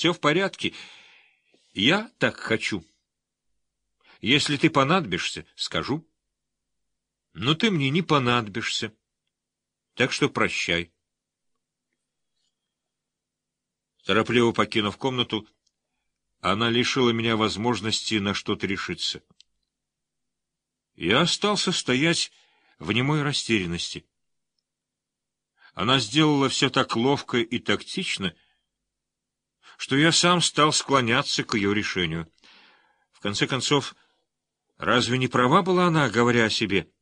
Все в порядке. Я так хочу. Если ты понадобишься, скажу. Но ты мне не понадобишься. Так что прощай. Торопливо покинув комнату, она лишила меня возможности на что-то решиться. Я остался стоять в немой растерянности. Она сделала все так ловко и тактично, что я сам стал склоняться к ее решению. В конце концов, разве не права была она, говоря о себе?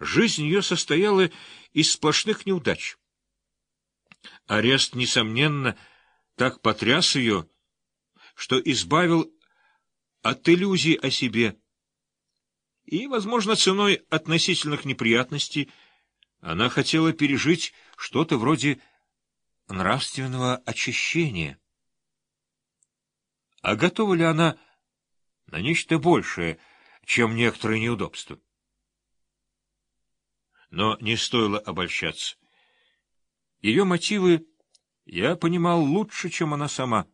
Жизнь ее состояла из сплошных неудач. Арест, несомненно, так потряс ее, что избавил от иллюзий о себе. И, возможно, ценой относительных неприятностей она хотела пережить что-то вроде нравственного очищения. А готова ли она на нечто большее, чем некоторые неудобства? Но не стоило обольщаться. Ее мотивы я понимал лучше, чем она сама.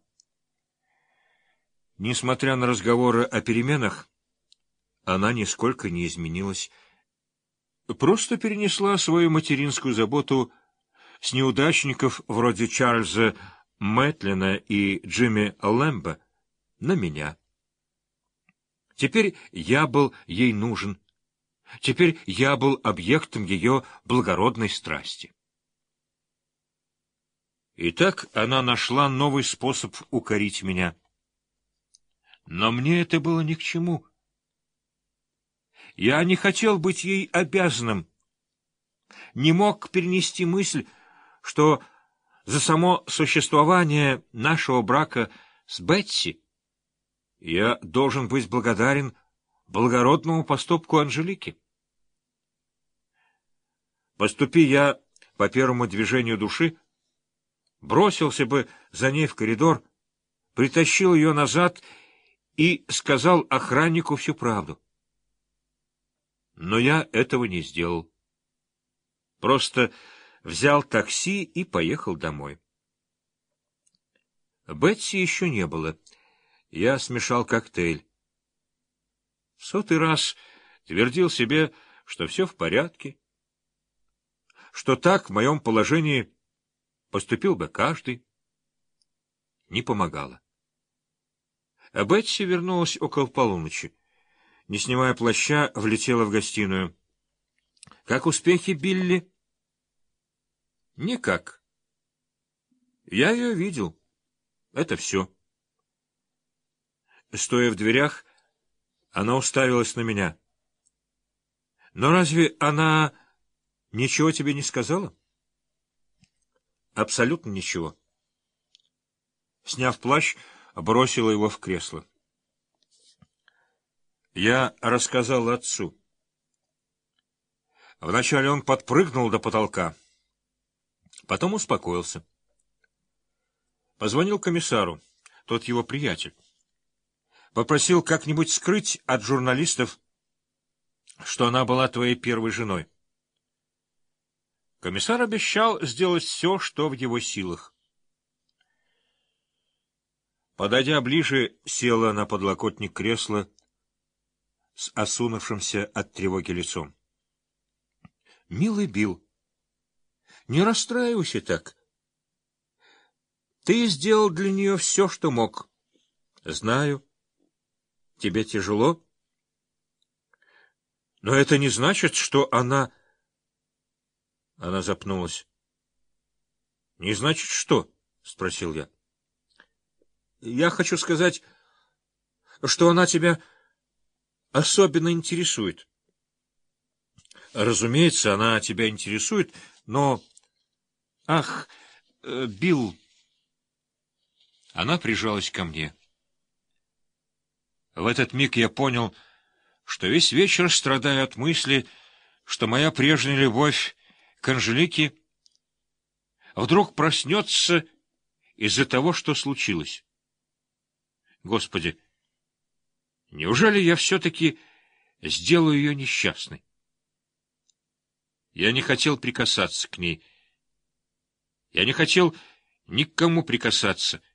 Несмотря на разговоры о переменах, она нисколько не изменилась. Просто перенесла свою материнскую заботу с неудачников вроде Чарльза Мэтлина и Джимми Лэмбо на меня. Теперь я был ей нужен. Теперь я был объектом ее благородной страсти. И так она нашла новый способ укорить меня. Но мне это было ни к чему. Я не хотел быть ей обязанным. Не мог перенести мысль, что за само существование нашего брака с Бетси я должен быть благодарен благородному поступку Анжелики. Поступи я по первому движению души, бросился бы за ней в коридор, притащил ее назад и сказал охраннику всю правду. Но я этого не сделал. Просто взял такси и поехал домой. Бетси еще не было. Я смешал коктейль. Сотый раз твердил себе, что все в порядке, что так в моем положении поступил бы каждый. Не помогало. А Бетси вернулась около полуночи. Не снимая плаща, влетела в гостиную. — Как успехи, Билли? — Никак. Я ее видел. Это все. Стоя в дверях, она уставилась на меня. — Но разве она ничего тебе не сказала? — Абсолютно ничего. Сняв плащ, бросила его в кресло. Я рассказал отцу. Вначале он подпрыгнул до потолка, потом успокоился. Позвонил комиссару, тот его приятель. Попросил как-нибудь скрыть от журналистов, что она была твоей первой женой. Комиссар обещал сделать все, что в его силах. Подойдя ближе, села на подлокотник кресла с осунувшимся от тревоги лицом. — Милый Билл, не расстраивайся так. Ты сделал для нее все, что мог. Знаю. Тебе тяжело. Но это не значит, что она... Она запнулась. — Не значит что? — спросил я. — Я хочу сказать, что она тебя особенно интересует. — Разумеется, она тебя интересует, но... — Ах, э, Билл... Она прижалась ко мне. В этот миг я понял, что весь вечер страдаю от мысли, что моя прежняя любовь к Анжелике вдруг проснется из-за того, что случилось. Господи, неужели я все-таки сделаю ее несчастной? Я не хотел прикасаться к ней. Я не хотел ни к кому прикасаться —